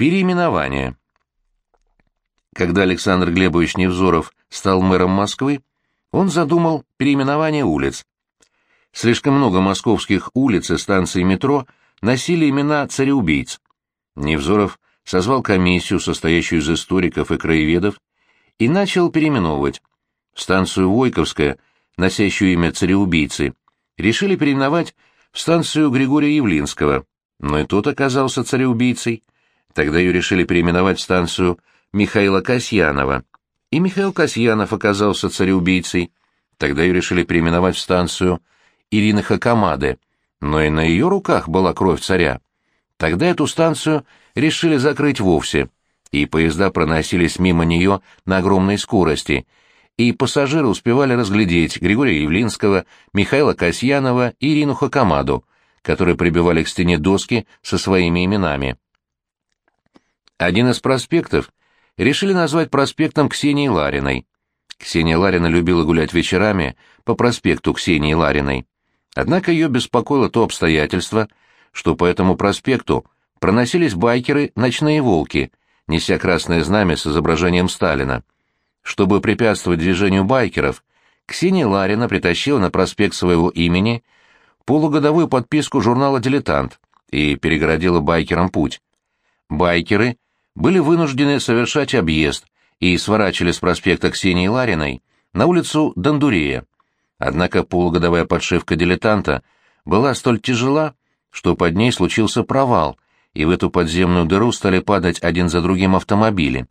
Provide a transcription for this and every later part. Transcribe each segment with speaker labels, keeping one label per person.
Speaker 1: Переименование. Когда Александр Глебович Невзоров стал мэром Москвы, он задумал переименование улиц. Слишком много московских улиц и станций метро носили имена цареубийц. Невзоров созвал комиссию, состоящую из историков и краеведов, и начал переименовывать. Станцию Войковская, носящую имя цареубийцы, решили переименовать в станцию Григория Явлинского, но и тот оказался цареубийцей. Тогда ее решили переименовать в станцию Михаила Касьянова. И Михаил Касьянов оказался цареубийцей. Тогда ее решили переименовать в станцию Ирины Хакамады, но и на ее руках была кровь царя. Тогда эту станцию решили закрыть вовсе, и поезда проносились мимо нее на огромной скорости, и пассажиры успевали разглядеть Григория Явлинского, Михаила Касьянова и Ирину Хакамаду, которые прибивали к стене доски со своими именами. Один из проспектов решили назвать проспектом Ксении Лариной. Ксения Ларина любила гулять вечерами по проспекту Ксении Лариной. Однако ее беспокоило то обстоятельство, что по этому проспекту проносились байкеры «Ночные волки», неся красное знамя с изображением Сталина. Чтобы препятствовать движению байкеров, Ксения Ларина притащила на проспект своего имени полугодовую подписку журнала «Дилетант» и перегородила байкерам путь. Байкеры были вынуждены совершать объезд и сворачивали с проспекта Ксении Лариной на улицу Дондурея. Однако полугодовая подшивка дилетанта была столь тяжела, что под ней случился провал, и в эту подземную дыру стали падать один за другим автомобили.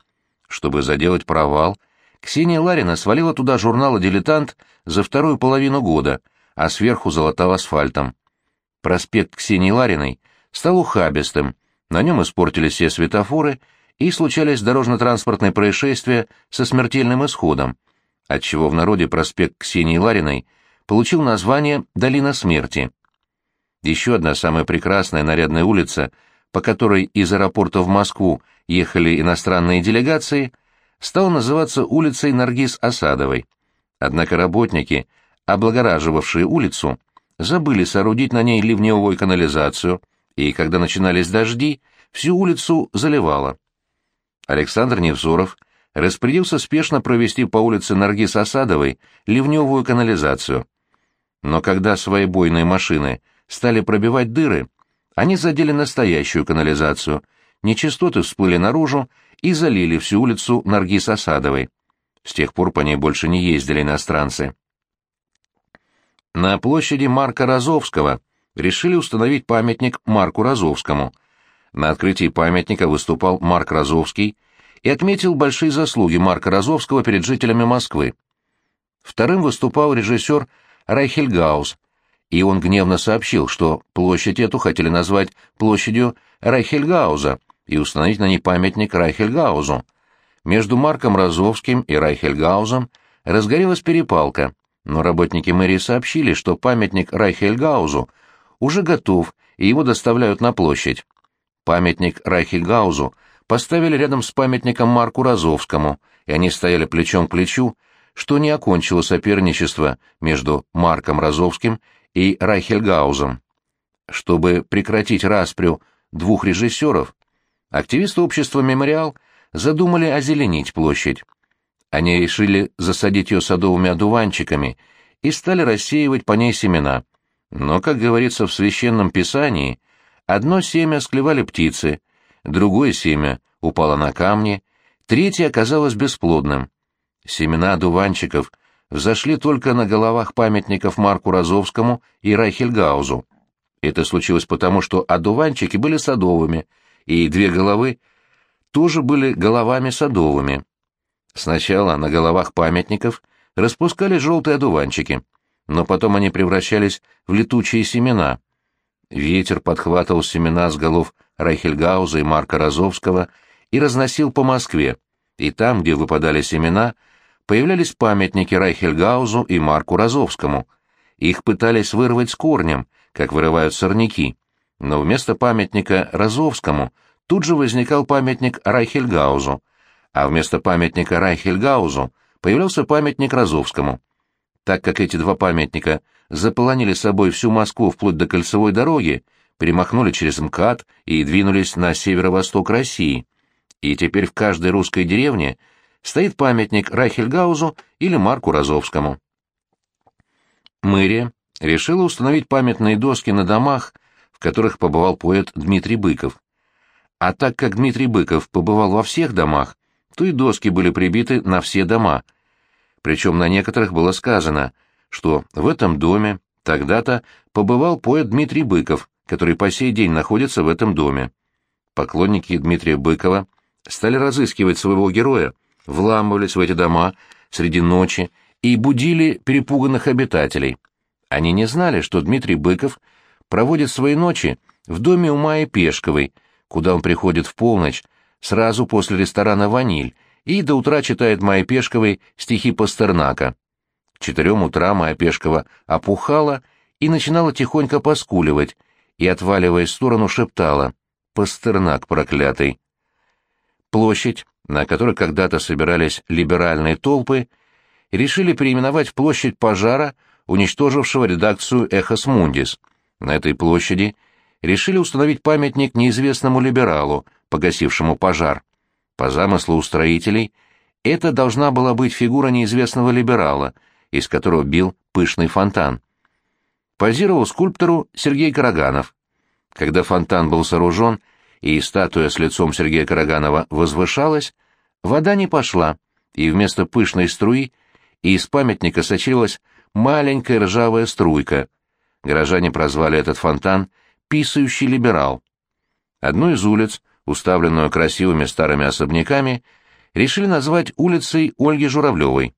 Speaker 1: Чтобы заделать провал, Ксения Ларина свалила туда журнал «Дилетант» за вторую половину года, а сверху залатав асфальтом. Проспект Ксении Лариной стал ухабистым, на нем испортились все светофоры и случались дорожно-транспортные происшествия со смертельным исходом, отчего в народе проспект Ксении Лариной получил название «Долина смерти». Еще одна самая прекрасная нарядная улица, по которой из аэропорта в Москву ехали иностранные делегации, стала называться улицей Наргиз Осадовой. Однако работники, облагораживавшие улицу, забыли соорудить на ней ливневую канализацию, и когда начинались дожди, всю улицу заливало. Александр Невзоров распорядился спешно провести по улице Наргиз Осадовой ливневую канализацию. Но когда свои бойные машины стали пробивать дыры, они задели настоящую канализацию, нечистоты всплыли наружу и залили всю улицу Наргиз Осадовой. С тех пор по ней больше не ездили иностранцы. На площади Марка Розовского решили установить памятник Марку Розовскому. На открытии памятника выступал Марк Розовский и отметил большие заслуги Марка Розовского перед жителями Москвы. Вторым выступал режиссер Райхельгаус, и он гневно сообщил, что площадь эту хотели назвать площадью Райхельгауза и установить на ней памятник Райхельгаузу. Между Марком Розовским и Райхельгаузом разгорелась перепалка, но работники мэрии сообщили, что памятник Райхельгаузу уже готов, и его доставляют на площадь. Памятник Райхельгаузу поставили рядом с памятником Марку Розовскому, и они стояли плечом к плечу, что не окончило соперничество между Марком Розовским и Райхельгаузом. Чтобы прекратить распрю двух режиссеров, активисты общества «Мемориал» задумали озеленить площадь. Они решили засадить ее садовыми одуванчиками и стали рассеивать по ней семена. Но, как говорится в Священном Писании, одно семя склевали птицы, другое семя упало на камни, третье оказалось бесплодным. Семена одуванчиков взошли только на головах памятников Марку Розовскому и Райхельгаузу. Это случилось потому, что одуванчики были садовыми, и две головы тоже были головами садовыми. Сначала на головах памятников распускались желтые одуванчики, но потом они превращались в летучие семена. Ветер подхватывал семена с голов Райхельгауза и Марка Розовского и разносил по Москве, и там, где выпадали семена, появлялись памятники Райхельгаузу и Марку Розовскому. Их пытались вырвать с корнем, как вырывают сорняки, но вместо памятника Розовскому тут же возникал памятник Райхельгаузу, а вместо памятника Райхельгаузу появлялся памятник Розовскому. Так как эти два памятника заполонили собой всю Москву вплоть до кольцевой дороги, перемахнули через МКАД и двинулись на северо-восток России. И теперь в каждой русской деревне стоит памятник Райхельгаузу или Марку Розовскому. Мэрия решила установить памятные доски на домах, в которых побывал поэт Дмитрий Быков. А так как Дмитрий Быков побывал во всех домах, то и доски были прибиты на все дома. Причем на некоторых было сказано, что в этом доме тогда-то побывал поэт Дмитрий Быков, который по сей день находится в этом доме. Поклонники Дмитрия Быкова стали разыскивать своего героя, вламывались в эти дома среди ночи и будили перепуганных обитателей. Они не знали, что Дмитрий Быков проводит свои ночи в доме у Майи Пешковой, куда он приходит в полночь, сразу после ресторана «Ваниль», и до утра читает Майе Пешковой стихи Пастернака. К четырем утра Майя Пешкова опухала и начинала тихонько поскуливать, и, отваливаясь в сторону, шептала «Пастернак проклятый». Площадь, на которой когда-то собирались либеральные толпы, решили переименовать в площадь пожара, уничтожившего редакцию «Эхос Мундис». На этой площади решили установить памятник неизвестному либералу, погасившему пожар. По замыслу устроителей, это должна была быть фигура неизвестного либерала, из которого бил пышный фонтан. Позировал скульптору Сергей Караганов. Когда фонтан был сооружен и статуя с лицом Сергея Караганова возвышалась, вода не пошла, и вместо пышной струи из памятника сочилась маленькая ржавая струйка. Горожане прозвали этот фонтан «писающий либерал». Одну из улиц, уставленную красивыми старыми особняками, решили назвать улицей Ольги Журавлевой.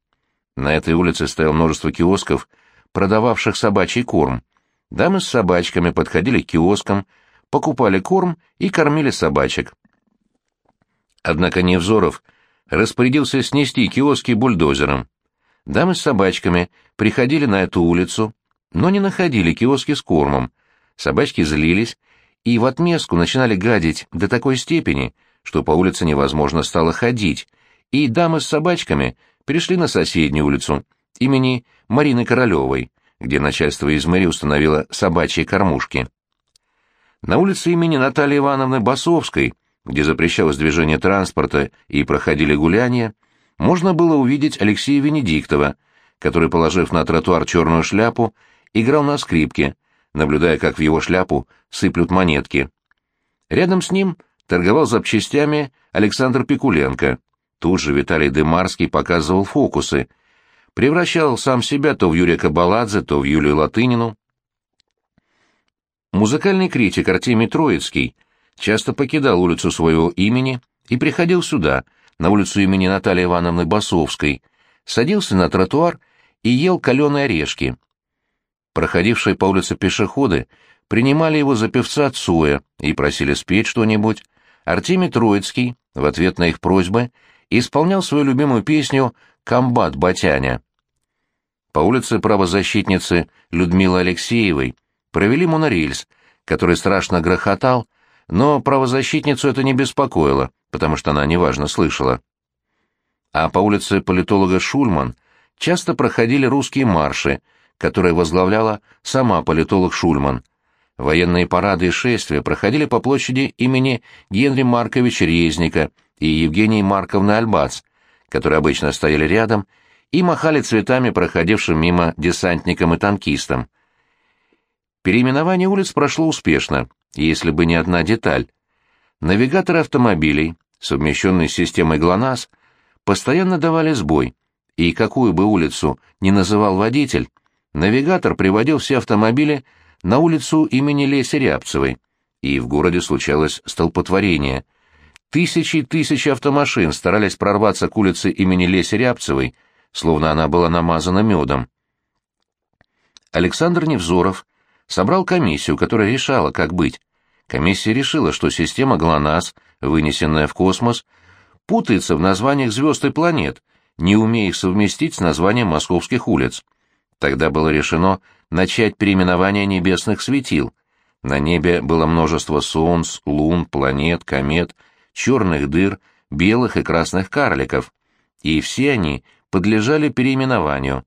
Speaker 1: На этой улице стояло множество киосков, продававших собачий корм. Дамы с собачками подходили к киоскам, покупали корм и кормили собачек. Однако Невзоров распорядился снести киоски бульдозером. Дамы с собачками приходили на эту улицу, но не находили киоски с кормом. Собачки злились и в отместку начинали гадить до такой степени, что по улице невозможно стало ходить, и дамы с собачками перешли на соседнюю улицу имени Марины Королевой, где начальство из мэрии установило собачьи кормушки. На улице имени Натальи Ивановны Басовской, где запрещалось движение транспорта и проходили гуляния, можно было увидеть Алексея Венедиктова, который, положив на тротуар черную шляпу, играл на скрипке, наблюдая, как в его шляпу сыплют монетки. Рядом с ним торговал запчастями Александр Пикуленко. Тут же Виталий Дымарский показывал фокусы, превращал сам себя то в Юрия Кабаладзе, то в Юлию Латынину. Музыкальный критик Артемий Троицкий часто покидал улицу своего имени и приходил сюда — на улицу имени Натальи Ивановны Басовской, садился на тротуар и ел каленые орешки. Проходившие по улице пешеходы принимали его за певца Цуя и просили спеть что-нибудь. Артемий Троицкий, в ответ на их просьбы, исполнял свою любимую песню «Комбат Батяня». По улице правозащитницы Людмилы Алексеевой провели монорельс, который страшно грохотал, но правозащитницу это не беспокоило потому что она неважно слышала. А по улице политолога Шульман часто проходили русские марши, которые возглавляла сама политолог Шульман. Военные парады и шествия проходили по площади имени Генри Марковича Резника и Евгении Марковны Альбац, которые обычно стояли рядом и махали цветами проходившим мимо десантникам и танкистам. Переименование улиц прошло успешно, если бы не одна деталь. Навигаторы автомобилей, совмещенные с системой ГЛОНАСС, постоянно давали сбой, и какую бы улицу ни называл водитель, навигатор приводил все автомобили на улицу имени Леси Рябцевой, и в городе случалось столпотворение. Тысячи и тысячи автомашин старались прорваться к улице имени Леси Рябцевой, словно она была намазана медом. Александр Невзоров собрал комиссию, которая решала, как быть. Комиссия решила, что система ГЛОНАСС, вынесенная в космос, путается в названиях звезд и планет, не умея их совместить с названием московских улиц. Тогда было решено начать переименование небесных светил. На небе было множество солнц, лун, планет, комет, черных дыр, белых и красных карликов, и все они подлежали переименованию.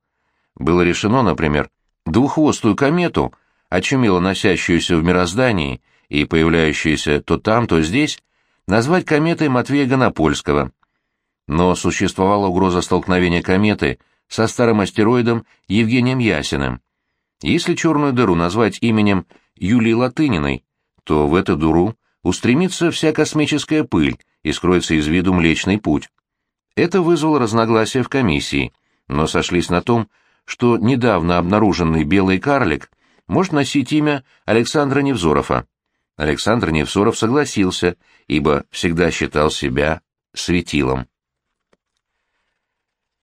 Speaker 1: Было решено, например, двуххвостую комету очумело носящуюся в мироздании и появляющуюся то там, то здесь, назвать кометой Матвея Гонопольского. Но существовала угроза столкновения кометы со старым астероидом Евгением Ясиным. Если черную дыру назвать именем Юлии Латыниной, то в эту дыру устремится вся космическая пыль и скроется из виду Млечный Путь. Это вызвало разногласия в комиссии, но сошлись на том, что недавно обнаруженный белый карлик может носить имя Александра Невзорова. Александр Невзоров согласился, ибо всегда считал себя светилом.